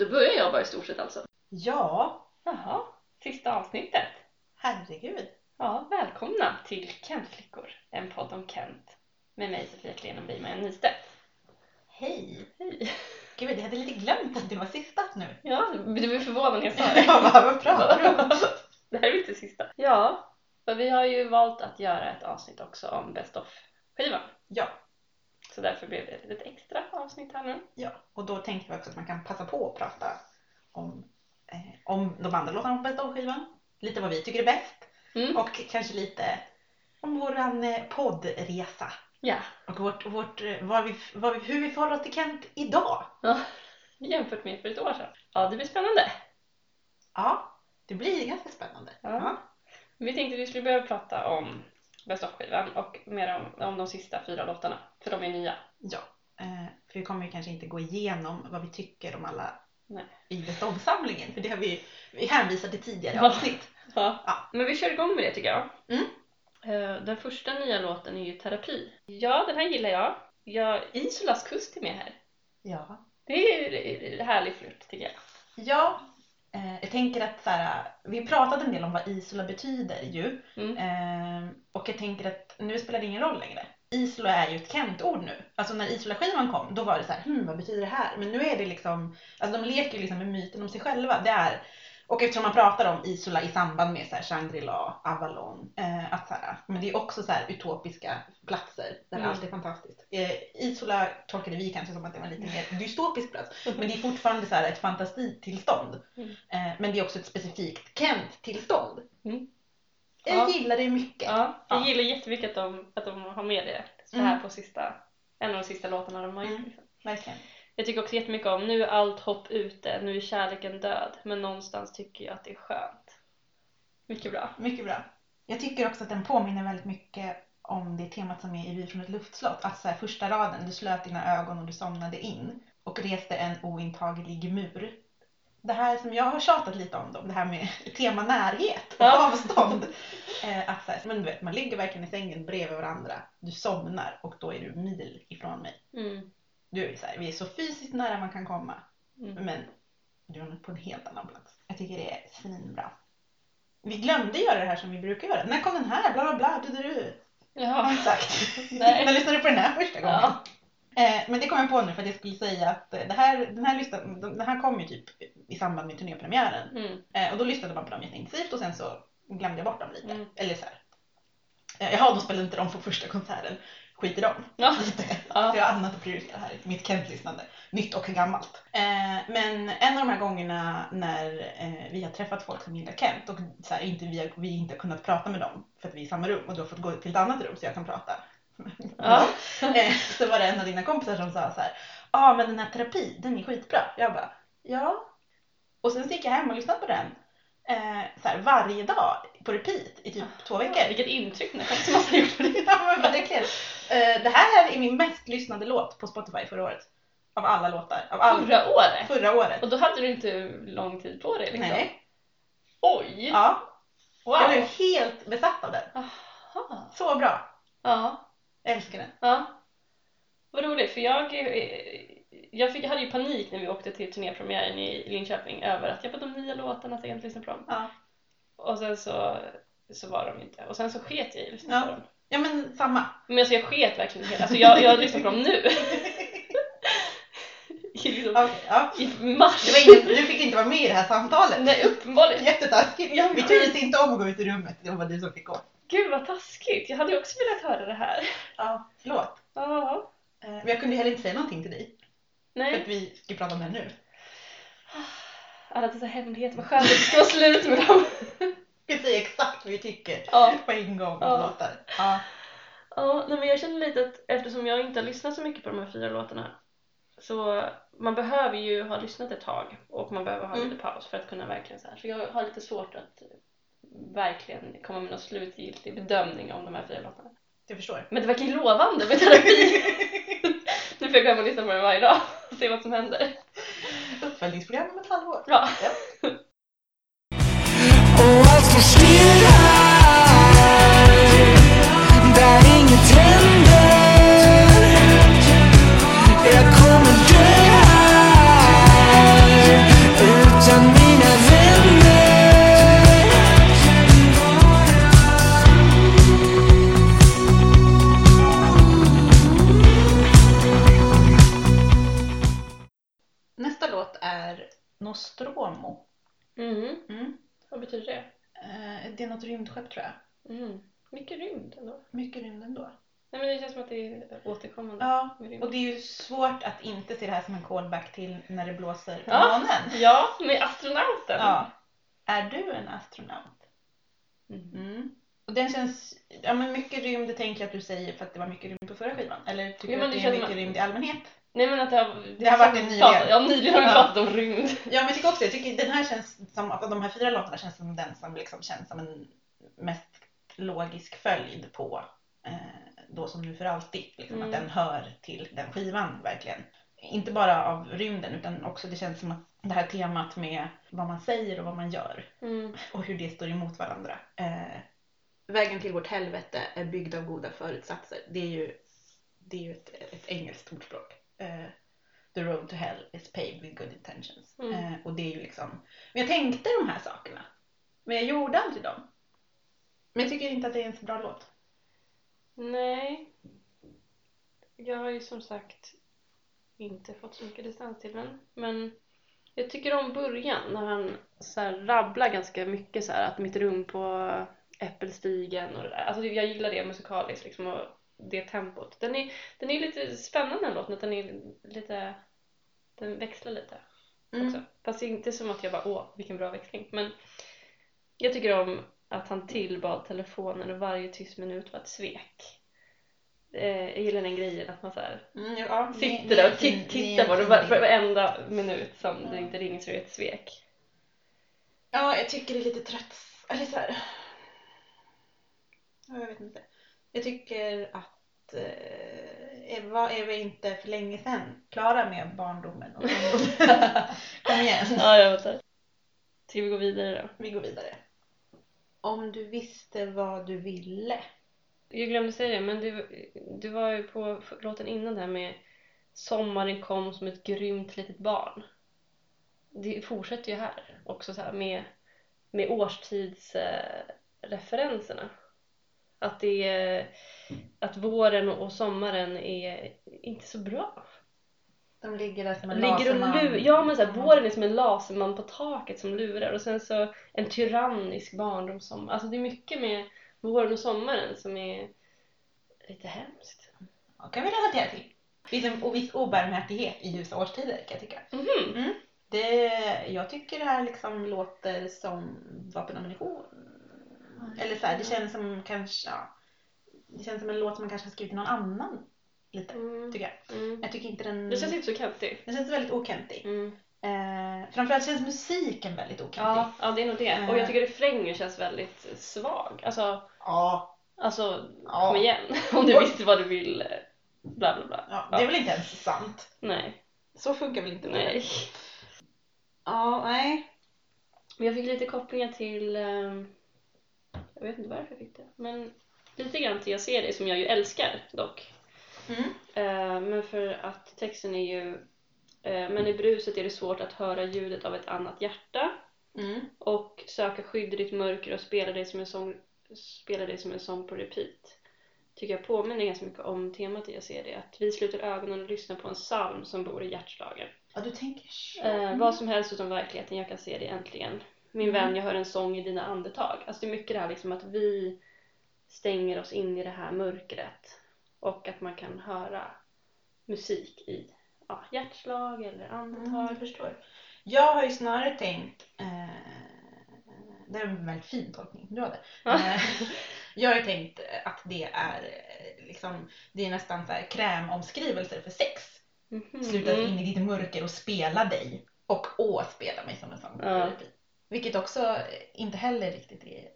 Då börjar jag bara i stort sett alltså. Ja, Jaha, sista avsnittet. herregud. Ja, välkomna till Kentflickor, en podd om Kent. Med mig Sofia Klen och Britt-Maria Nystedt. Hej. Hej! Gud, jag hade lite glömt att det var sista nu. Ja, du blev förvånad när jag sa det. Jag bara, vad pratar du om? Det här är inte sista. Ja, för vi har ju valt att göra ett avsnitt också om Best of-skivan. Ja, Så därför blev det ett litet extra avsnitt här nu. ja. Och då tänkte vi också att man kan passa på att prata om, eh, om de andra låtarna på Best of-skivan. Lite vad vi tycker är bäst. Mm. Och kanske lite om våran eh, poddresa. Ja, Och vårt, vårt, eh, vad vi, vad vi, hur vi förhåller oss till Kent idag. jämfört med för ett år sedan. Ja, det blir spännande. Ja, det blir ganska spännande. Ja. Vi tänkte att vi skulle börja prata om Best of-skivan och mer om, om de sista fyra låtarna, för de är nya. Ja, eh, för vi kommer ju kanske inte gå igenom vad vi tycker om alla Nej. i beståndssamlingen, för det har vi, vi hänvisat till tidigare Ja. avsnitt. Ja. Ja. Men vi kör igång med det tycker jag. Mm. Eh, Den första nya låten är ju Terapi. Ja, den här gillar jag. jag Isolas kust är med här. Ja. Det är härlig flört tycker jag. Ja, eh, jag tänker att så här, vi pratade en del om vad Isola betyder ju. Mm. Eh, och jag tänker att nu spelar det ingen roll längre. Isola är ju ett Kent-ord nu. Alltså när Isola-skivan kom, då var det så här, hmm, vad betyder det här? Men nu är det liksom, alltså de leker ju liksom med myten om sig själva. Det är, och eftersom man pratar om Isola i samband med så här Shangri-La, Avalon, eh, att så här, men det är också så här utopiska platser där Mm. allt är fantastiskt. Eh, Isola tolkade vi kanske som att det var en lite mer dystopisk plats, men det är fortfarande så här ett fantasitillstånd. Mm. Eh, men det är också ett specifikt Kent-tillstånd. Mm. Jag Ja. gillar det mycket. Ja, jag Ja. gillar jättemycket att de, att de har med det så Mm. här på sista, en av de sista låtarna de har gjort. Mm. Liksom. Verkligen. Jag tycker också jättemycket om nu är allt hopp ute, nu är kärleken död, men någonstans tycker jag att det är skönt. Mycket bra. Mycket bra. Jag tycker också att den påminner väldigt mycket om det temat som är i Vy från ett luftslott. Att så här, första raden, du slöt dina ögon och du somnade in och reste en ointaglig mur. Det här som jag har tjatat lite om, då, det här med tema närhet och Ja. avstånd. Eh, att så här, men du vet, man ligger verkligen i sängen bredvid varandra, du somnar och då är du mil ifrån mig. Mm. Du är så här, vi är så fysiskt nära man kan komma. Mm. Men du är på en helt annan plats. Jag tycker det är svinbra. Vi glömde göra det här som vi brukar göra. När kom den här? Bla bla bla. Du, du, du. Ja. Nej. När lyssnade du på den här första gången? Ja. Eh, men det kom jag på nu för att jag skulle säga att eh, det här, den, här listan, den här kom ju typ i samband med turnépremiären. Mm. Eh, och då lyssnade man på dem jätteintensivt och sen så glömde jag bort dem lite. Mm. Eller så här. Eh, jaha, de spelade inte dem på första konserten. Skit i dem. Ja. Lite. Ja. För jag har annat att prioritera här i mitt Kent-lyssnande. Nytt och gammalt. Eh, men en av de här gångerna när eh, vi har träffat folk som gillar Kent och så här, inte, vi, har, vi inte har kunnat prata med dem för att vi är i samma rum och du har fått gå till ett annat rum så jag kan prata. Ja. eh, så var det en av dina kompisar som sa så här. Ja ah, men den här terapi, den är skitbra. Jag bara ja. Och sen så gick jag hem och lyssnade på den eh, så här, varje dag på repeat i typ två veckor. Vilket intryck känns som att ha gjort på det. Ja men verkligen. Eh, det här är min mest lyssnade låt på Spotify förra året. Av alla låtar. Av all, Förra året? förra året. Och då hade du inte lång tid på dig liksom? Nej. Oj! Ja, Wow! jag blev helt besatt av den. Aha. Så bra. Ja. Jag älskar den. Ja. Vad roligt, för jag, eh, jag fick, hade ju panik när vi åkte till turnépremiären i Linköping över att jag bara de nya låtarna så jag inte lyssna på dem. Ja. Och sen så, så var de inte. Och sen så sket jag i att lyssna Ja. på dem. Ja men samma. Men alltså jag sket verkligen helt. Alltså jag, jag lyssnar på dem nu. I, liksom, Okej, ja. I mars. Ingen, du fick inte vara med i det här samtalet. Nej uppenbarligen. Jättetaskigt. Ja, Vi turades inte om att gå ut i rummet. Det var du som fick gå. Gud vad taskigt. Jag hade också velat höra det här. Ja, förlåt. Ja. Eh, Men jag kunde heller inte säga någonting till dig. För Nej. att vi ska prata om det här nu. Alla dessa hemligheter. Vad skönt att det ska vara slut med dem. Vi säga exakt vad vi tycker Ja. på en gång. Ja. Låtar. Ja. Ja, nej, men jag känner lite att eftersom jag inte har lyssnat så mycket på de här fyra låtarna så man behöver ju ha lyssnat ett tag och man behöver ha Mm. lite paus för att kunna verkligen så här. För jag har lite svårt att verkligen komma med någon slutgiltig bedömning om de här fyra låtarna. Jag förstår. Men det verkar ju lovande med terapi. nu får jag gå hem och lyssna på den varje dag och se vad som händer. Uppföljningsprogram om ett halvår. Ja. Och Mhm. Mm. Vad betyder det? Eh, det är något rymdskepp tror jag. Mm. Mycket rymd ändå. Mycket rymd ändå. Nej men det känns som att det är återkommande. Ja, med rymd. och det är ju svårt att inte se det här som en callback till när det blåser på Ja. månen. Ja, med astronauten. Ja. Är du en astronaut? Mm. Mm. Och den känns, ja men mycket rymd det tänker jag att du säger för att det var mycket rymd på förra skivan. Eller tycker Ja, du att det det är mycket som- rymd i allmänhet? Nej men att det har, Det har varit en nyligen. Pratat, ja nyligen har vi Ja. pratat om rymd. Ja men jag tycker också jag tycker den här känns som, av de här fyra låtarna känns som den som liksom känns som en mest logisk följd på eh, Då som nu för alltid. Liksom, Mm. Att den hör till den skivan verkligen. Inte bara av rymden utan också det känns som att det här temat med vad man säger och vad man gör Mm. och hur det står emot varandra. Eh, Vägen till vårt helvete är byggd av goda förutsatser. Det är ju, det är ju ett, ett engelskt ordspråk. Eh, the road to hell is paved with good intentions. Mm. Eh, och det är ju liksom, men jag tänkte de här sakerna. Men jag gjorde aldrig dem. Men jag tycker inte att det är en så bra låt. Nej. Jag har ju som sagt inte fått så mycket distans till den. Men jag tycker om början när han så här rabblar ganska mycket så här att mitt rum på Äppelstigen och det där. Alltså jag gillar det musikaliskt liksom och det tempot. Den är, den är lite spännande den låten, att den är lite, den växlar lite Mm. också. Fast det är inte som att jag bara åh vilken bra växling. Men jag tycker om att han tillbad telefonen och varje tyst minut var ett svek. Eh, jag gillar den grejen att man så här Mm, ja, sitter där och titt- tittar på för varenda minut som Ja. det inte ringer så är det ett svek. Ja, jag tycker det är lite trött. Eller så här. Ja, jag vet inte. Jag tycker att eh, var är vi inte för länge sedan klara med barndomen och ungdomen? Kom igen. Ja, jag vet. Ska vi gå vidare då? Vi går vidare. Om du visste vad du ville. Jag glömde säga det, men du, du var ju på låten innan där med Sommaren kom som ett grymt litet barn. Det fortsätter ju här också så här med, med årstidsreferenserna. Att det är, att våren och sommaren är inte så bra. De ligger där som en Ligger och laserman. lu- ja men så här, våren är som en laserman på taket som lurar och sen så en tyrannisk barndomssommar. Alltså det är mycket med våren och sommaren som är lite hemskt. Ja, kan vi relatera till. Viss, och viss obarmhärtighet i ljusa årstider kan jag tycka. Mhm. Det, jag tycker det här liksom låter som vapen och ammunition. Eller så här, det känns som kanske, ja, det känns som en låt som man kanske har skrivit till någon annan. Lite, Mm. tycker jag. Mm. Jag tycker inte den... Det känns inte så kantigt. den känns väldigt okentig. Mm. Eh, framförallt känns musiken väldigt okentig. Ja, ja, det är nog det. Eh. Och jag tycker refrängen känns väldigt svag. Alltså, Ja, alltså Ja. kom igen. Om du visste vad du vill. eh, Bla bla bla. ja, det är väl inte ens sant. Nej. Så funkar väl inte? Nej. Ja, nej. Men jag fick lite kopplingar till, ehm, jag vet inte varför jag fick det, men lite grann till Jag ser dig som jag ju älskar dock. Mm. Eh, men för att texten är ju, eh, men i bruset är det svårt att höra ljudet av ett annat hjärta Mm. och söka skydd i ditt mörker och spela dig som en sång, spela dig som en sång på repeat. Tycker jag påminner ganska mycket om temat i Jag ser det, att vi sluter ögonen och lyssnar på en psalm som bor i hjärtslagen. Ja, du tänker så. Eh, vad som helst utom verkligheten, jag kan se det äntligen. Min Mm. vän, jag hör en sång i dina andetag. Alltså det är mycket det här liksom att vi stänger oss in i det här mörkret. Och att man kan höra musik i ja, hjärtslag eller andetag. Mm, jag förstår. Jag har ju snarare tänkt, eh, det är en väldigt fin tolkning du hade. Ja. Eh, jag har ju tänkt att det är eh, liksom, det är nästan så här krämomskrivelser för sex. Mhm. Sluta Mm. in i ditt mörker och spela dig. Och å spela mig som en sång. Ja. Vilket också inte heller riktigt är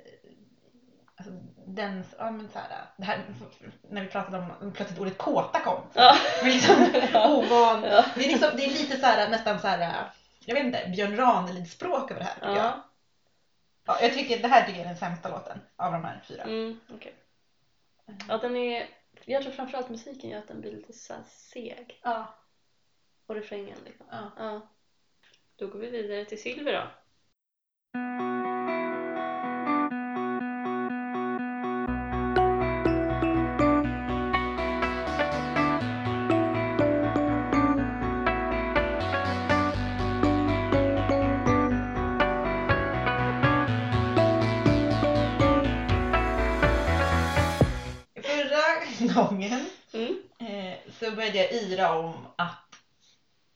Alltså, den, ja, men så här, det här, när vi pratade om plötsligt ordet kåta kom. Ja. Liksom ovan. Ja. Det är, liksom, det är lite så här, nästan så här, jag vet inte, Björn Ranelid-språk över det här tycker jag. Ja. Ja, jag tycker det här tycker jag är den sämsta låten av de här fyra. Mm, okej. Ja, den är... Jag tror framförallt musiken gör att den blir lite så seg. Ja. Och refrängen liksom. Ja. Ja. Då går vi vidare till Silver då gången mm. Eh, så började jag yra om att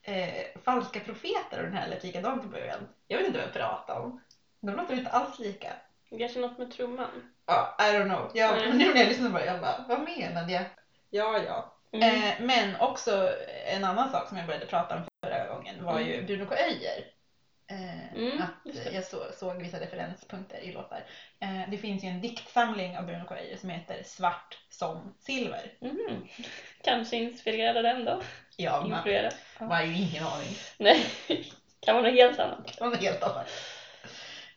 eh, falska profeter och den här lät likadant i början. Jag vet inte vad jag pratar om. De låter inte alls lika. Kanske något med trumman. Ja, I don't know. Jag, Nej. nu när jag lyssnade på det, jag bara, vad menade jag? Ja, ja. Mm. Eh, men också en annan sak som jag började prata om förra gången var ju Bruno K. Öijer. Eh, Mm, att jag så, såg vissa referenspunkter i låtar. Eh, det finns ju en diktsamling av Bruno. Öijer som heter Svart som silver. Mhm. Kanske inspirerad av den då? Ja, man Influerad? Ja. har ju ingen aning. Nej, kan vara något helt annat. Det var något helt annat.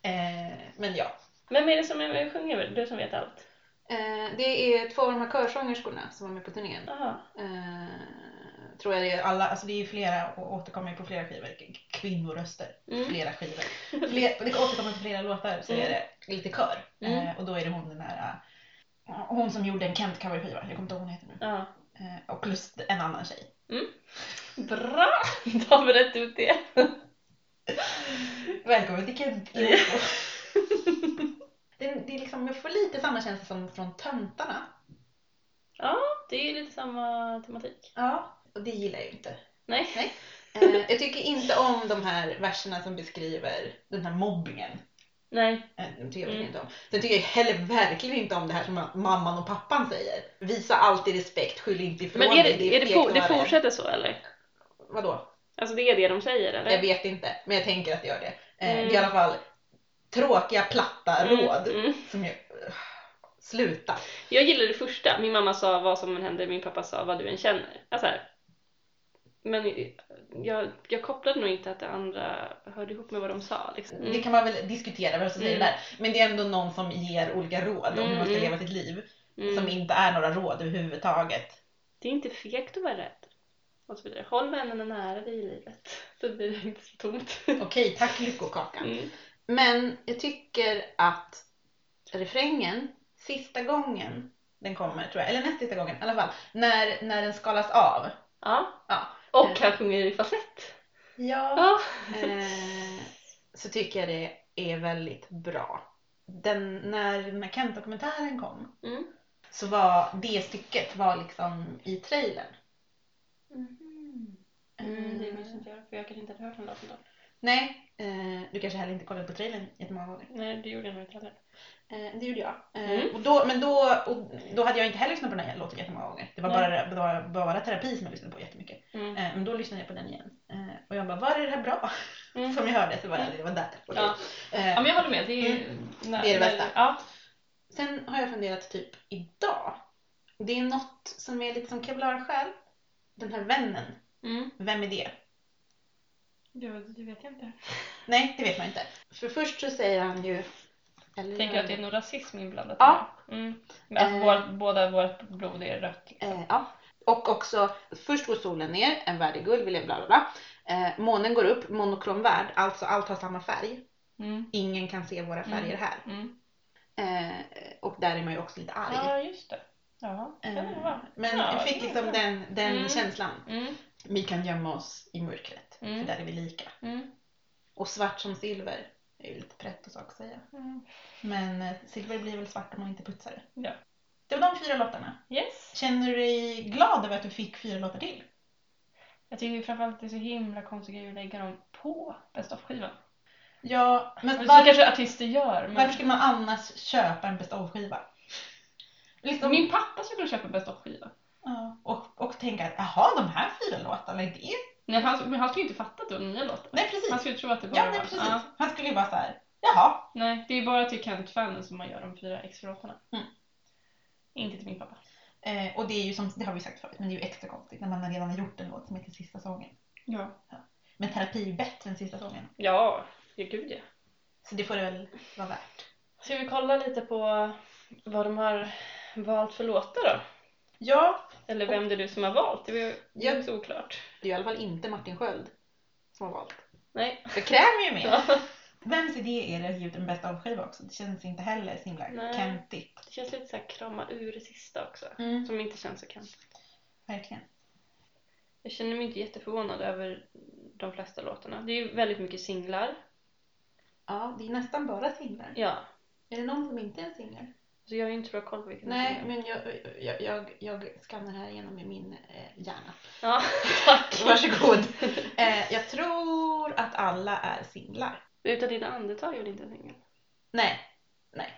Eh, men ja. Vem är det som är med och sjunger? Du som vet allt. Eh, det är två av de här körsångerskorna som var med på turnén. Jaha. Tror jag det är alla, alltså det är flera och återkommer på flera skivor. Kvinnoröster. Mm. Flera skivor. Fler, det återkommer på flera låtar så Mm. är det lite kör. Mm. Eh, och då är det hon den här eh, hon som gjorde en Kent coverskiva, jag kommer inte ihåg vad hon heter nu. Ja. Eh, och plus en annan tjej. Bra! Då har vi rätt ut det. Välkommen till Kent det, det är liksom, jag får lite samma känsla som från Töntarna. Ja, det är lite samma tematik. Ja. Och det gillar jag ju inte. Nej. Nej. Eh, jag tycker inte om de här verserna som beskriver den här mobbingen. Nej. Eh, De tycker jag Mm. inte om. Sen tycker jag heller verkligen inte om det här som mamman och pappan säger. Visa alltid respekt, skyll inte ifrån Men är det, dig. är det, att det rädd. fortsätter så eller? Vadå? Alltså det är det de säger eller? Jag vet inte, men jag tänker att det gör det. Eh, Mm. Det är i alla fall tråkiga, platta Mm, råd mm. som jag... Sluta. Jag gillar det första. Min mamma sa vad som än händer, min pappa sa vad du än känner. Alltså här. Men jag, jag kopplade nog inte att det andra hörde ihop med vad de sa. Liksom. Det kan man väl diskutera vem som säger Mm. där. Men det är ändå någon som ger olika råd om hur man ska Mm, leva sitt liv. Mm. Som inte är några råd överhuvudtaget. Det är inte fegt att vara rädd. Och så vidare. Håll vännerna nära dig i livet. Så blir det inte så tomt. Okej, tack lyckokaka. Mm. Men jag tycker att refrängen, sista gången den kommer tror jag, eller näst sista gången i alla fall, när, när den skalas av. Ja. Ja. Och han sjunger i falsett. Ja. Ja. Eh, så tycker jag det är väldigt bra. Den, när den här Kent-dokumentären kom Mm. så var det stycket var liksom i trailern. Mm, det minns inte jag, för jag kanske inte hade hört den låten då. Nej, eh, du kanske heller inte kollade på trailern jättemånga gånger. Nej, det gjorde jag nog inte heller. Eh, det gjorde jag. Eh, Mm. och då, men då, och då hade jag inte heller lyssnat på den här låten jättemånga gånger. Det var bara, det var bara terapi som jag lyssnade på jättemycket. Mm. Eh, men då lyssnade jag på den igen. Och jag bara, var är det här bra? Mm. Som jag hörde så var det, det var där. Ja. Eh, ja, men jag håller med. Det är, när- Det är det bästa. Ja. Sen har jag funderat typ idag. Det är något som är lite som kevlarsjäl. Den här vännen. Mm. Vem är det? Det, det vet jag inte. Nej, det vet man inte. För först så säger han ju... Eller, Tänker du att det är någon rasism inblandat? Ja. det? Mm. Men alltså, Eh. vårt, båda vårt blod är rött. Liksom. Eh, ja. Och också, först går solen ner, en värld är guld, bla bla bla. Eh, månen går upp, monokrom värld, alltså allt har samma färg. Mm. Ingen kan se våra färger Mm. här. Mm. Eh, och där är man ju också lite arg. Ja, just det. Ja, kan det Eh, vara. men ja, jag fick det liksom bra. den, den Mm. känslan. Mm. Vi kan gömma oss i mörkret, för där är vi lika. Och svart som silver är ju lite pretto sak att säga. Mm. Men eh, silver blir väl svart om man inte putsar det. Ja. Det var de fyra låtarna. Yes. Känner du dig glad över att du fick fyra låtar till? Jag tycker framförallt att det är så himla konstig grej att lägga dem på Best of-skivan. Ja, men Så varför, kanske artister gör. Men varför skulle man annars köpa en best of-skiva? Liksom, Min pappa skulle köpa Best of-skiva. ja, och, och tänka att jaha, de här fyra låtarna, är det? Nej, han, men han skulle ju inte fatta att det var nya låtar. Nej precis. Han skulle tro att det bara Ja, nej, var... precis. Ja. Han skulle ju bara så här, jaha. Nej, det är bara till Kent-fanen som man gör de fyra extra låtarna. Mm. Inte till min pappa. Eh, och det är ju som, det har vi sagt förut, men det är ju extra konstigt när man redan har gjort en låt som heter Sista sången. Ja. Men terapi är ju bättre än Sista sången. Ja, ja gud ja. Så det får det väl vara värt. Ska vi kolla lite på vad de har valt för låtar då? Ja, Eller vem det är du som har valt? Det var ju Ja. också oklart. det är i alla fall inte Martin Sköld som har valt. Nej. Kräm är ju med. Ja. Vems idé är det att ge ut en bästa av-skiva också? Det känns inte heller så himla Nej. kentigt. Det känns lite så här krama ur det sista också. Mm. Som inte känns så kant. Verkligen. Jag känner mig inte jätteförvånad över de flesta låtarna. Det är ju väldigt mycket singlar. Ja, det är nästan bara singlar. Ja. Är det någon som inte är en singel? Så jag har inte så bra koll på vilken Nej, men jag, jag, jag, jag skannar här igenom i min eh, hjärna. Ja, tack. Varsågod. Eh, jag tror att alla är singlar. Utan dina andetag är väl inte en singel? Nej, nej.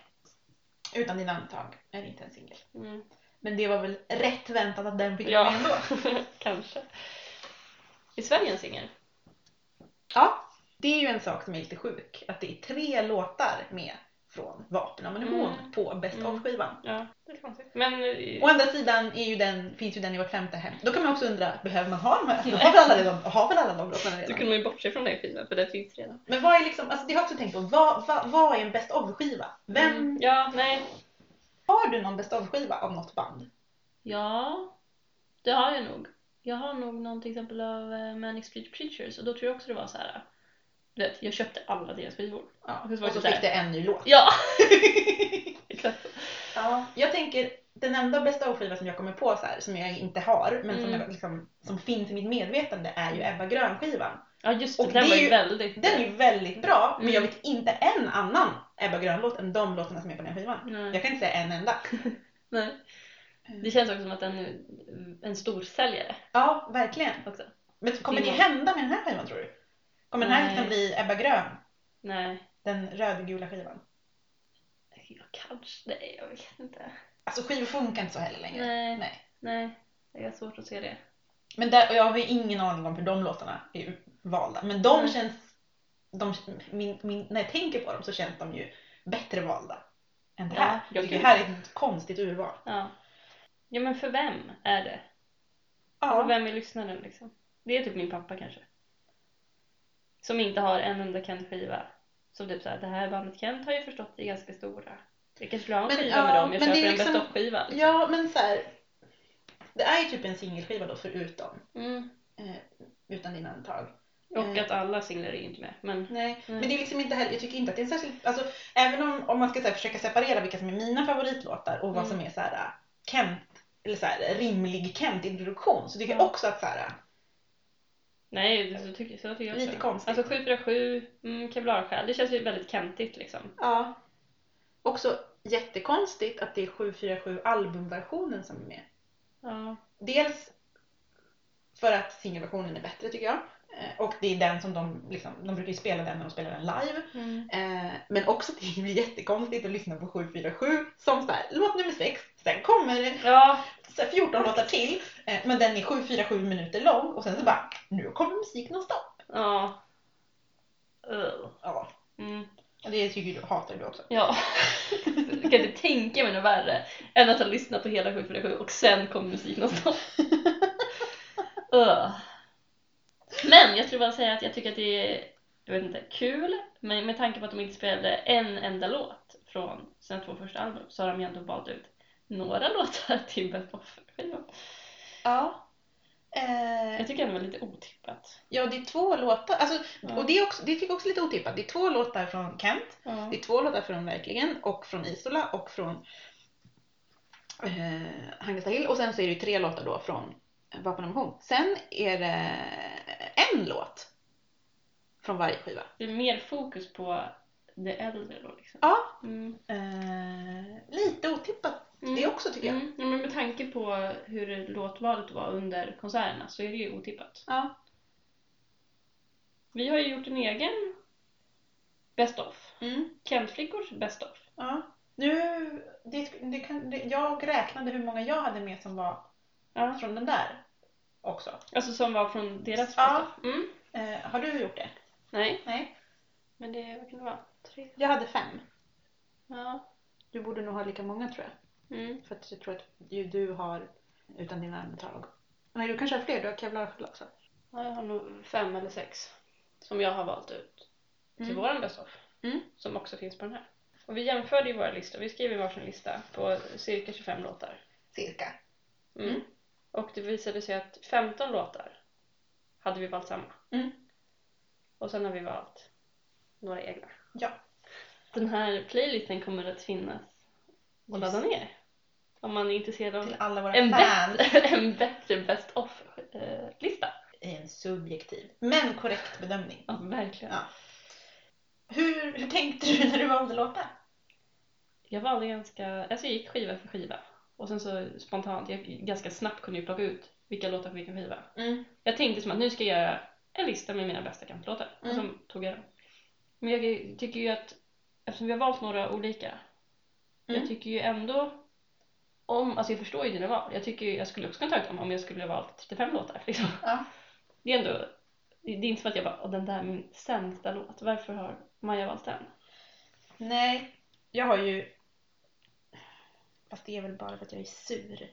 Utan dina andetag är det inte en singel. Mm. Men det var väl rätt väntat att den fick Ja. med ändå. Kanske. Är Sverige en singel? Ja, det är ju en sak som är lite sjuk. Att det är tre låtar med från Vapenammunition Mm. på Best Mm. of-skivan. Ja, det är konstigt. Men... eh, Å andra sidan är ju den, finns ju den i vårt femte hem. Då kan man också undra, behöver man ha de här? Har väl alla, redan, har väl alla de låtarna Då redan? kunde man ju bortse från den skivan för det finns redan. Men vad är liksom, alltså det har jag också tänkt på, vad, vad, vad är en Best of-skiva? Vem, Mm. Ja, nej. har du någon Best of-skiva av något band? Ja, det har jag nog. Jag har nog någon till exempel av uh, Manic Street Preachers och då tror jag också det var så här. Du vet, jag köpte alla deras skivor. Ja. Och så Och så fick det en ny låt. Ja! Exakt. Ja, jag tänker den enda bästa skiva som jag kommer på så här, som jag inte har men som, Mm. jag, liksom, som finns i mitt medvetande är ju Ebba Grön-skivan. Ja just det, Och den det var är ju väldigt... Den är ju väldigt bra men Mm. jag vet inte en annan Ebba Grön-låt än de låtarna som är på den skivan. Nej. Jag kan inte säga en enda. Nej. Det känns också som att den är en stor säljare Ja, verkligen. också. Men kommer det Mm. hända med den här skivan tror du? Kommer den här Nej. bli Ebba Grön? Nej. Den rödgula skivan? Ja, kanske. Nej, jag vet inte. Alltså skivor funkar inte så heller längre. Nej. Nej. Nej, jag har svårt att se det. Men där, och jag har ju ingen aning om hur de låtarna är valda. Men de Mm. känns, de, min, min, när jag tänker på dem så känns de ju bättre valda än det Ja, här. jag jag tycker det här är ett konstigt urval. Ja. Ja, men för vem är det? Ja, Alltså, vem är lyssnaren liksom? Det är typ min pappa kanske. Som inte har en enda Kent-skiva. Som typ såhär, det här bandet Kent har ju förstått är ganska stora. Jag kanske skulle ha en Men, skiva ja, med dem, jag det köper är en liksom- best of-skiva. Liksom. ja men så här, Det är ju typ en singelskiva då förutom Mm. eh, Utan dina andetag. Och Eh. att alla singlar är ju inte med. Men Nej, Mm. men det är liksom inte heller, jag tycker inte att det är en särskild, alltså även om, om man ska här, försöka separera vilka som är mina favoritlåtar och vad Mm. som är så här äh, Kent, eller så här, rimlig Kent-introduktion så tycker jag Ja. också att så här, nej, det, så tycker, så tycker jag också. Lite konstigt. Alltså 747, mm, Kevlarsjäl, det känns ju väldigt Kentigt liksom. ja. Också jättekonstigt att det är 747 albumversionen som är med. Ja. Dels för att singelversionen är bättre tycker jag. Eh, Och det är den som de, liksom, de brukar ju spela den när de spelar den live. Mm. Eh, men också det blir jättekonstigt att lyssna på 747 som så här, låt nummer 6, sen kommer det Ja, så här 14 låtar till. Eh, men den är 747 minuter lång och sen så bara, nu kommer musiken att stoppa. ja. Ugh. Ja, Mm. det tycker du, hatar du också. Ja. Jag kan inte tänka mig något värre än att ha lyssnat på hela 747 och sen kom musiken och stopp. Ugh. Men jag skulle bara säga att jag tycker att det är, jag vet inte, kul. Men med tanke på att de inte spelade en enda låt från sina två första album så har de ju ändå valt ut några låtar till Best of-skivan. Ja. Eh, Jag tycker det var lite otippat. ja, det är två låtar. Alltså, Ja. Och det, är också, det tycker jag också är lite otippat. Det är två låtar från Kent. Ja. Det är två låtar från Verkligen och från Isola och från eh, Hangesta Hill. Och sen så är det ju tre låtar då från eh, Vapenammunition. Sen är det en låt från varje skiva. Det är mer fokus på det äldre då liksom. Ja. Mm. Eh, lite otippat Mm. det också tycker jag. Mm. Ja, men med tanke på hur låtvalet var under konserterna så är det ju otippat. Ja. Vi har ju gjort en egen Best of. Mm. Kentflickors Best of. ja. Nu, det, det kan, det, jag räknade hur många jag hade med som var Ja. från den där också. Alltså som var från deras Best Ja. of. Mm. Eh, har du gjort det? Nej, Nej. men det, vad kan det vara? Tre? Jag hade fem. Ja. Du borde nog ha lika många tror jag. Mm. För att jag tror att ju du har utan dina andetag. Nej, du kanske har fler. Du har kevlarskäl också. ja. Jag har nog fem eller sex som jag har valt ut till Mm. våran Best of. Mm. Som också finns på den här. Och vi jämförde ju våra listor. Vi skrev ju varsin lista på cirka 25 låtar. Cirka. Mm. Mm. Och det visade sig att 15 låtar hade vi valt samma. Mm. Och sen har vi valt några egna. Ja. Den här playlisten kommer att finnas och ladda ner. Om man är intresserad av Till alla våra en fans. bättre, en bättre Best of-lista. är en subjektiv men korrekt bedömning. Ja, verkligen. Ja. Hur, hur tänkte du när du valde låtar? jag valde ganska, alltså jag gick skiva för skiva. Och sen så spontant, jag ganska snabbt kunde jag plocka ut vilka låtar på vilken skiva. Mm. Jag tänkte som att nu ska jag göra en lista med mina bästa. Och Mm. så tog jag dem. Men jag tycker ju att, eftersom vi har valt några olika, Mm. jag tycker ju ändå om, alltså jag förstår ju dina val. Jag tycker jag skulle också kunna tagit dem om jag skulle ha valt 35 låtar. Liksom. Ja. Det är ändå, det är inte som att jag bara, den där är min sämsta låt. Varför har Maja valt den? Nej, jag har ju... Fast det är väl bara för att jag är sur.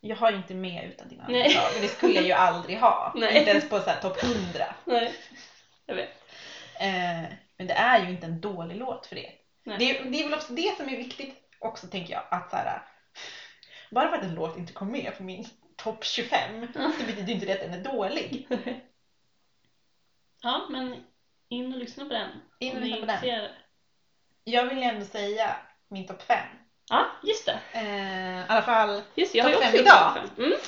Jag har ju inte med utan dina Nej. och Det skulle jag ju aldrig ha. Nej. Inte ens på så här topp 100. Nej, jag vet. Eh, men det är ju inte en dålig låt för det. Nej. Det, det är väl också det som är viktigt också tänker jag. Att så här, bara för att en låt inte kom med på min topp 25 Ja. så betyder inte det att den är dålig. Ja, men in och lyssna på den. In och om lyssna på den. intresserade. Jag vill ändå säga min topp 5. Ja, just det. Eh, I alla fall Just jag Topp också fem gjort idag. topp fem. Mm.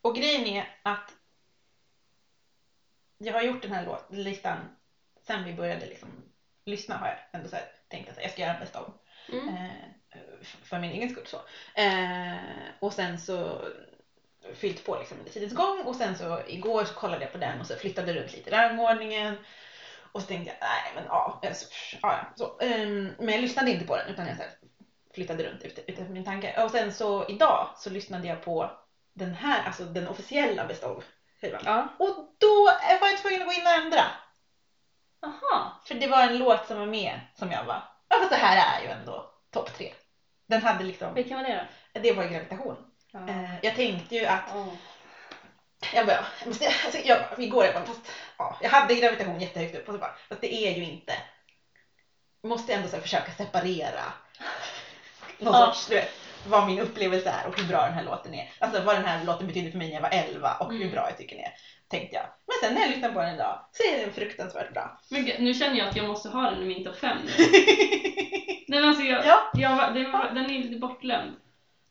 Och grejen är att jag har gjort den här låt, listan sen vi började liksom lyssna har jag ändå så tänkt att jag ska göra en bäst av Mm. eh, för min egen skull. Så. Eh, och sen så fyllt på liksom under tidens gång och sen så igår så kollade jag på den och så flyttade runt lite i rangordningen och så tänkte jag nej men ja, så, ja, så. Ehm, men jag lyssnade inte på den utan jag så flyttade runt ute min tanke. Och sen så idag så lyssnade jag på den här, alltså den officiella Best of skivan. Ja. Och då var jag tvungen att gå in och ändra. Aha. För det var en låt som var med som jag var, ja fast det här är ju ändå topp tre. Den hade liksom, Vilken var det då? det var gravitation. Ja. Eh, jag tänkte ju att, Ja. jag bara, jag måste, alltså, jag, igår jag bara, fast ja, jag hade gravitation jättehögt upp och så bara, fast det är ju inte, måste ändå så här försöka separera någon Ja. sorts, du vet, vad min upplevelse är och hur bra den här låten är. Alltså vad den här låten betydde för mig när jag var 11 och hur Mm. bra jag tycker den är. Tänkte jag. Men sen när jag lyssnade på den idag så är den fruktansvärt bra. Men nu känner jag att jag måste ha den i min topp fem nu. Nej men alltså jag, Ja. jag, det var, den är lite bortglömd.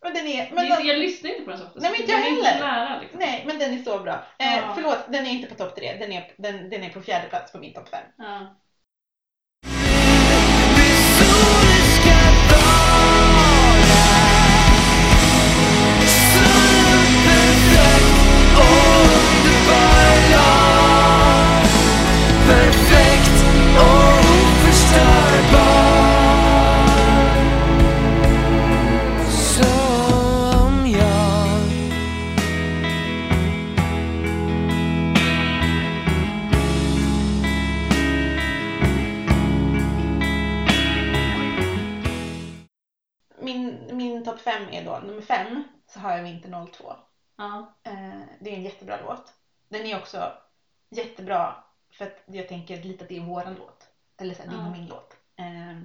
Men den är, men den, jag lyssnar inte på den så ofta. Nej, men inte jag är inte heller. nära liksom. nej men den är så bra. Eh, Ja. Förlåt, den är inte på topp tre. Den är, den, den är på fjärde plats på min topp fem. Ja. Fem är då nummer fem så har jag Vinter 02. Ja. Eh, det är en jättebra låt. Den är också jättebra för att jag tänker lite att det är våran låt. Eller så här, din Ja. och min låt. Eh,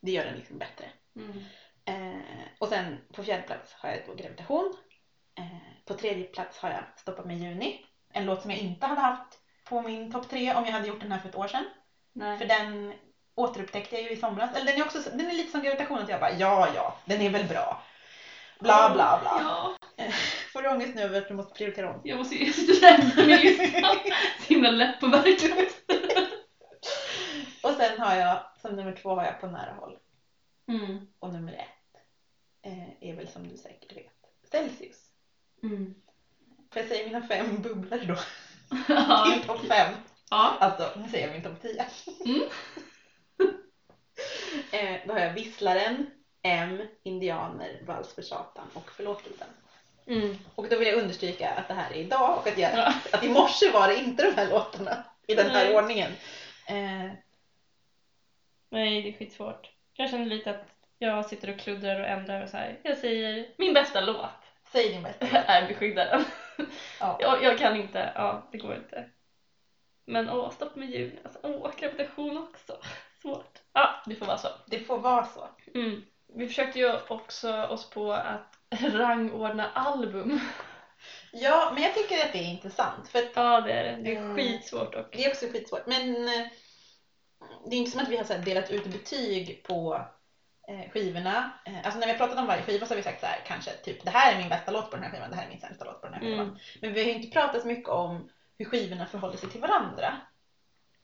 det gör den liksom bättre. Mm. Eh, och sen på fjärde plats har jag då Gravitation. Eh, på tredje plats har jag Stoppa med Juni. En låt som jag inte hade haft på min topp tre om jag hade gjort den här för ett år sedan. Nej. För den återupptäckte jag ju i somras. Eller den är också den är lite som Gravitation att jag bara ja ja, den är väl bra. Bla bla bla. Ja, Får du ångest nu över att du måste prioritera om? jag måste ju rädda min lista. Så himla lätt på verket. Och sen har jag som nummer två har jag På nära håll. Mm. Och nummer ett eh, är väl som du säkert vet Celsius. Mm. Får jag säga mina fem bubblare då? Till topp fem. ja. Alltså, nu säger jag min topp 10. Mm. eh, då har jag Visslaren, M, Indianer, Vals för Satan och Förlåtelsen. Mm. Och då vill jag understryka att det här är idag och att, jag, Ja. att i morse var det inte de här låtarna i den här Nej. ordningen. Eh, Nej, det är skitsvårt. Jag känner lite att jag sitter och kluddrar och ändrar och så här. Jag säger min bästa låt säg din bästa. är Beskyddaren. Ja. Jag, jag kan inte, ja det går inte. Men åh, stopp med juni. Alltså, åh, gravitation också. Svårt. Ja, det får vara så. Det får vara så. Mm. Vi försökte ju också oss på att rangordna album. Ja, men jag tycker att det är intressant. För att Ja, det är det. Det är Mm. skitsvårt och det är också skitsvårt. Men eh, det är inte som att vi har så delat ut betyg på eh, skivorna. Eh, alltså när vi har pratat om varje skiva så har vi sagt så här, kanske typ det här är min bästa låt på den här skivan, det här är min sämsta låt på den här skivan. Mm. Men vi har ju inte pratat så mycket om hur skivorna förhåller sig till varandra.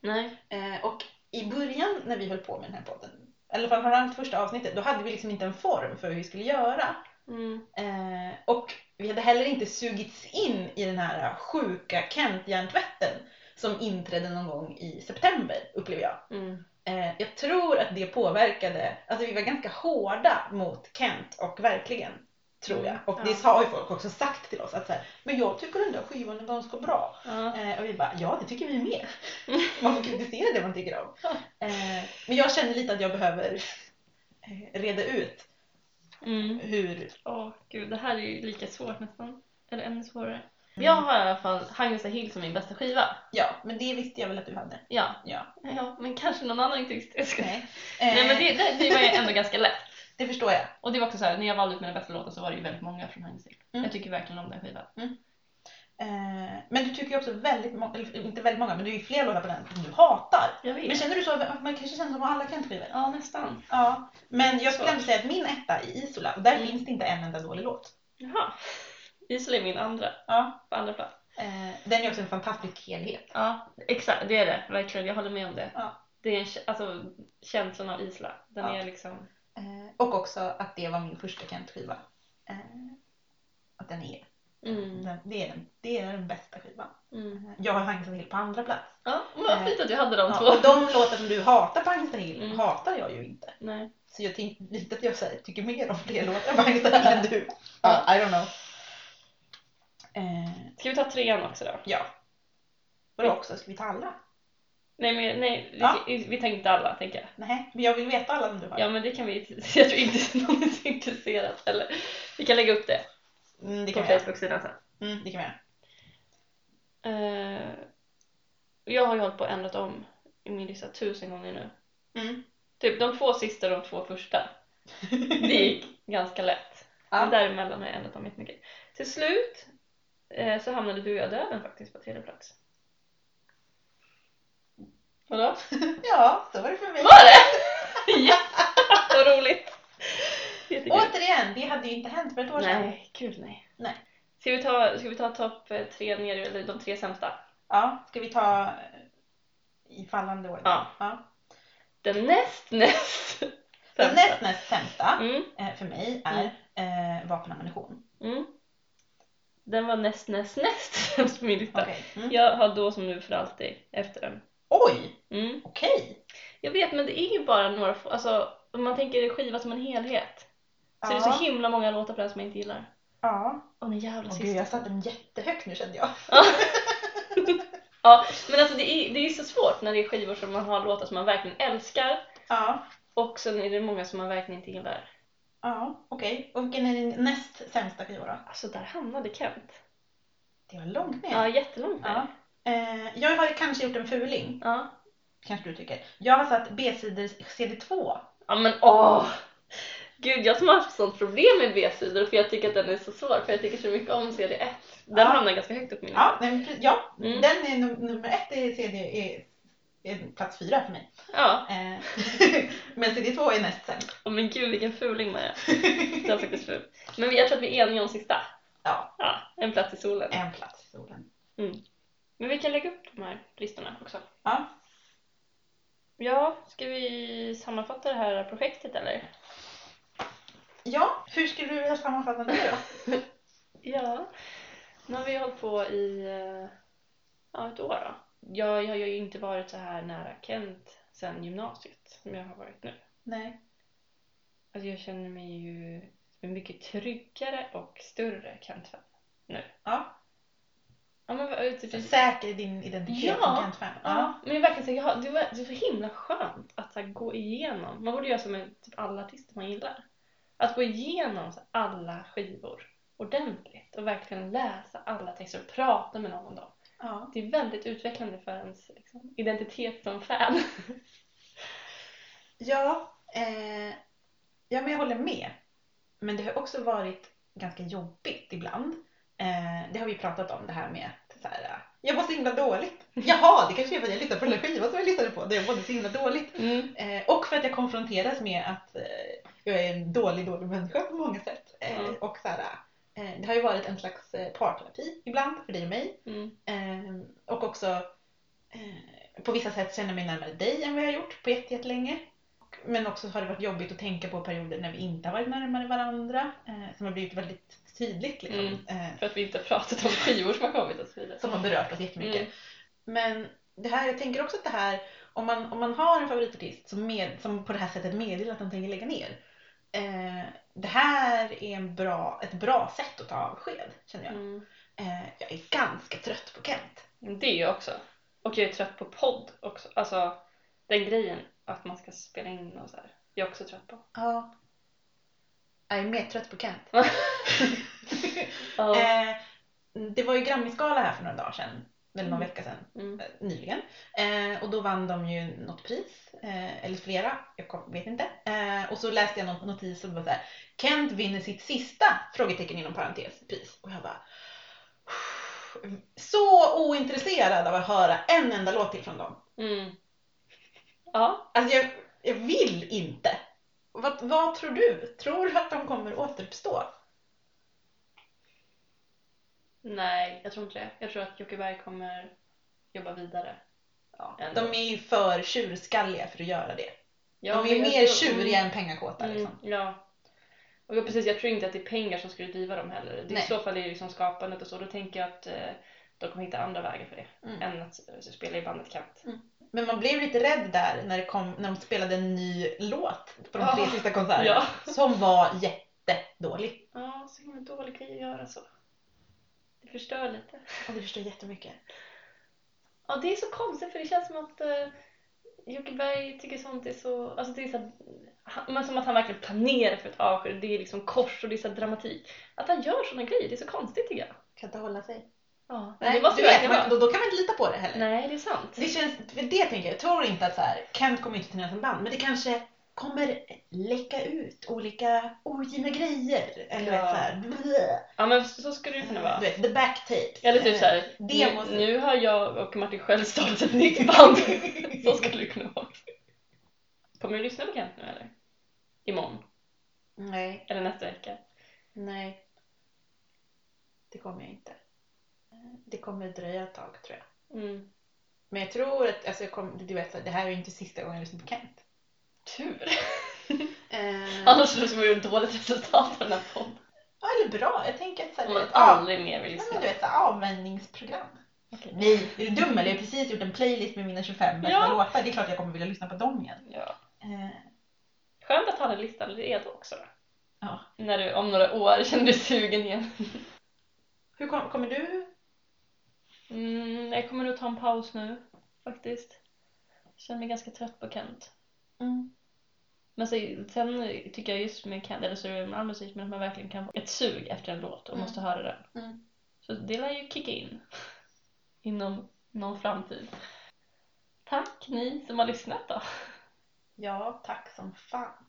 Nej. Och i början när vi höll på med den här podden fall framförallt första avsnittet, då hade vi liksom inte en form för hur vi skulle göra. Mm. Eh, och vi hade heller inte sugits in i den här sjuka Kent-hjärntvätten som inträdde någon gång i september, upplever jag. Mm. Eh, jag tror att det påverkade, alltså vi var ganska hårda mot Kent och verkligen, tror jag. Mm, Och ja. det har ju folk också sagt till oss att så här, men jag tycker den där skivan är ganska bra. Ja. Eh, och vi bara, ja det tycker vi med. Man får kritisera det man tycker om. Eh, men jag känner lite att jag behöver eh, reda ut Mm. hur, Åh gud, det här är ju lika svårt nästan. Eller ännu svårare. Jag har i alla fall Hangsa Hill som min bästa skiva. ja men det visste jag väl att du hade. Ja. Ja. Ja, men kanske någon annan inte visste. Ska... Nej, Nej men Eh, det, det, det var ju ändå ganska lätt. Det förstår jag. Och det var också så här, när jag valde ut mina bästa låtar så var det ju väldigt många från Hill. Mm. Jag tycker verkligen om den skivan. Eh, men du tycker ju också väldigt många, inte väldigt många, men det är ju fler låtar på den som du hatar. Jag vet. Men känner du så, man kanske känner som alla Kent-skivor? Ja, nästan. Ja. Men jag skulle ändå säga att min etta i Isola, och där Mm. finns det inte en enda dålig låt. Jaha. Isla är min andra. Ja. På andra plats. Eh, den är också en fantastisk helhet. Ja, exakt. Det är det. Verkligen. Jag håller med om det. Ja. Det är en, alltså, känslan av Isla. Den Ja. är liksom... Eh, och också att det var min första Kent-skiva. Eh, att den är, Mm. den, det, är den, det är den bästa skivan. Mm. Eh, Jag har Hangsta Hill på andra plats. Ja, vad fint att du hade de Ja, två. och de låtar som du hatar på Hangsta Hill Mm. hatar jag ju inte. Nej. Så jag tänkte lite att jag här, tycker mer om fler låtar på Hangsta Hill än du. Ja, I don't know. Eh, Ska vi ta trean också då? ja. Vadå också? Ska vi ta alla? Nej, men nej. Vi, Ja. vi tar inte alla, tänker jag. Nej, men jag vill veta alla som du har. Ja, men det kan vi... Jag tror inte någon är så intresserad. Eller, vi kan lägga upp det Mm, det på kan göra. Facebook-sidan sen. Mm, det kan vi göra. Eh, jag har ju hållit på och ändrat om i min lista tusen gånger nu. Mm. Typ de två sista och de två första. Det gick ganska lätt. Ja. Men däremellan har jag ändrat om jättemycket. Till slut eh, så hamnade du och jag döden faktiskt på tredje plats. Vadå? ja, så var det för mig. Var det? ja, vad roligt! Jättekul. Återigen, det hade ju inte hänt för ett år sedan. Nej, gud nej. Nej. Ska vi ta, ska vi ta topp eh, tre ner, eller de tre sämsta? Ja, ska vi ta eh, i fallande ordning? Ja. ja. Den näst näst Den sämsta. näst näst sämsta Mm, eh, för mig är eh, vapen och ammunition. mm. Den var näst näst näst sämst på min lista. Okej. Mm. Jag har då som nu för alltid efter den. Oj, Mm. okej. Jag vet men det är ju bara några få, alltså om man tänker skiva som en helhet. Så är det Ja. så himla många låtar på den som jag inte gillar. Ja. Åh den jävla Åh sista. gud, jag satte den jättehögt nu kände jag. Ja, men alltså det är, det är så svårt när det är skivor som man har låtar som man verkligen älskar Ja. och sen är det många som man verkligen inte gillar. Ja, okej. Och vilken är din näst sämsta skiva då? Alltså där hamnade Kent. Det var långt ner. Ja, jättelångt ner. Ja. Eh, jag har kanske gjort en fuling, Ja. kanske du tycker. Jag har satt B-sidor CD2. Ja men åh! Gud, jag som har haft sånt problem med B-sidor för jag tycker att den är så svår för jag tycker så mycket om CD1. Den Ja. hamnar ganska högt upp min Ja, pre- ja Mm. den är num- nummer ett i CD är, är plats fyra för mig. Ja, Eh, men CD2 är näst sämst. oh, men gud vilken fuling Maja. Den var faktiskt ful. Men jag tror att vi är eniga om sista. Ja, Ja, en plats i solen. en plats i solen. Men vi kan lägga upp de här listorna också. Ja. Ja, ska vi sammanfatta det här projektet eller? ja, hur skulle du vilja sammanfatta det då? Ja, nu har vi hållit på i eh, ja, ett år då. Jag, jag har ju inte varit så här nära Kent sedan gymnasiet som jag har varit nu. Nej. Alltså jag känner mig ju mycket tryggare och större Kent-fan nu. Ja. Ja, men typ, Säker i din identitet Ja. som Kent-fan. Ja, men jag verkligen så det, var, det var himla skönt att så här, gå igenom. Man borde göra som med typ alla artister man gillar. Att gå igenom så alla skivor ordentligt och verkligen läsa alla texter och prata med någon om dem. ja. Det är väldigt utvecklande för ens liksom, identitet som fan. Ja, eh, ja, men jag håller med. Men det har också varit ganska jobbigt ibland. Eh, det har vi pratat om det här med att så här, eh, jag mår så himla dåligt. Jaha, det kanske är för att jag lyssnar på den här skivan som jag lyssnade på. Där jag mådde så himla dåligt. Mm. Eh, och för att jag konfronteras med att eh, jag är en dålig, dålig människa på många sätt. Mm. Och så här, eh, det har ju varit en slags parterapi ibland för dig och mig. Mm. Och också på vissa sätt känna mig närmare dig än vad jag har gjort på jätte- jättelänge. Men också har det varit jobbigt att tänka på perioder när vi inte har varit närmare varandra. Som har blivit väldigt tydligt liksom. Mm. Eh, För att vi inte har pratat om skivor som har kommit och så vidare. som har berört oss jättemycket. Mm. Men det här, jag tänker också att det här, om man, om man har en favoritartist som, med, som på det här sättet meddelar att de tänker lägga ner. Eh, det här är en bra, ett bra sätt att ta avsked känner jag. Mm. Eh, jag är ganska trött på Kent. Det är jag också. Och jag är trött på podd också. Alltså den grejen att man ska spela in och så här. Jag är också trött på. Ja. Jag är mer trött på Kent. Ja. Eh, det var ju Grammisgala här för några dagar sedan, eller någon Mm. vecka sedan, Mm. eh, nyligen. Eh, och då vann de ju något pris, eh, eller flera, jag kom, vet inte. Eh, och så läste jag någon notis som var så här, Kent vinner sitt sista, frågetecken inom parentes, pris. Och jag bara, så ointresserad av att höra en enda låt till från dem. Mm. Ja. Alltså jag, jag vill inte. Vad, vad tror du? Tror du att de kommer återuppstå? Nej, jag tror inte det. Jag tror att Jocke Berg kommer jobba vidare. Ja, de är ju för tjurskalliga för att göra det. Ja, de är ju mer tror- tjuriga än pengakåta Mm, liksom. ja. Och jag, precis, jag tror inte att det är pengar som skulle driva dem heller. Det, I så fall är det liksom skapandet och så. Då tänker jag att eh, de kommer hitta andra vägar för det. Mm. Än att eh, spela i bandet Kent. Men man blev lite rädd där när, det kom, när de spelade en ny låt på de tre Ja. sista konserterna. Ja. Som var jättedålig. Ja, så himla dålig grej att göra så. Det förstör lite. Och det förstår jättemycket. Ja, det är så konstigt för det känns som att uh, Jocke Berg tycker sånt är så... Alltså det är så här, han- men som att han verkligen planerar för ett avsked. Det är liksom kors och det är så dramatik. Att han gör såna grejer, det är så konstigt tycker jag. Kan inte hålla sig. Ja, Nej, det måste du vet, man, då, då kan man inte lita på det heller. Nej, det är sant. Det känns, för det tänker jag, jag tror inte att så här, Kent kommer inte som band, men det kanske kommer läcka ut olika ogina grejer. Eller Ja. vet, så här. Ja, men så skulle det kunna vara. du vet, the backtapes. Eller typ såhär, nu, måste- nu har jag och Martin själv startat ett nytt band. så skulle det kunna vara. Kommer du lyssna på Kent nu eller? Imorgon? Nej, Eller nästa vecka? nej. Det kommer jag inte. Det kommer dröja ett tag tror jag. Mm. Men jag tror att, alltså jag kommer, du vet, så det här är ju inte sista gången jag lyssnar på Kent. Tur. Eh, Annars skulle det vara ett dåligt resultat av den här podden. ja, eller bra. Jag tänker att så här, Om man vet, av, aldrig mer vill lyssna. men du vet, så här, avvänjningsprogram. Okej. Nej, är du dum eller? Jag har precis gjort en playlist med mina 25 bästa Ja. låtar. Det är klart jag kommer vilja lyssna på dem igen. Ja. Eh, Skönt att ha den listan redo också då. Ja. När du om några år känner dig sugen igen. hur kom, kommer du? Mm, jag kommer nog ta en paus nu faktiskt. Jag känner mig ganska trött på Kent. Mm. Men så, sen tycker jag just med Kent, eller så är det med all musik, men att man verkligen kan få ett sug efter en låt och Mm. måste höra den. Mm. Så det lär ju kicka in inom någon framtid. Tack ni som har lyssnat då. Ja, tack som fan.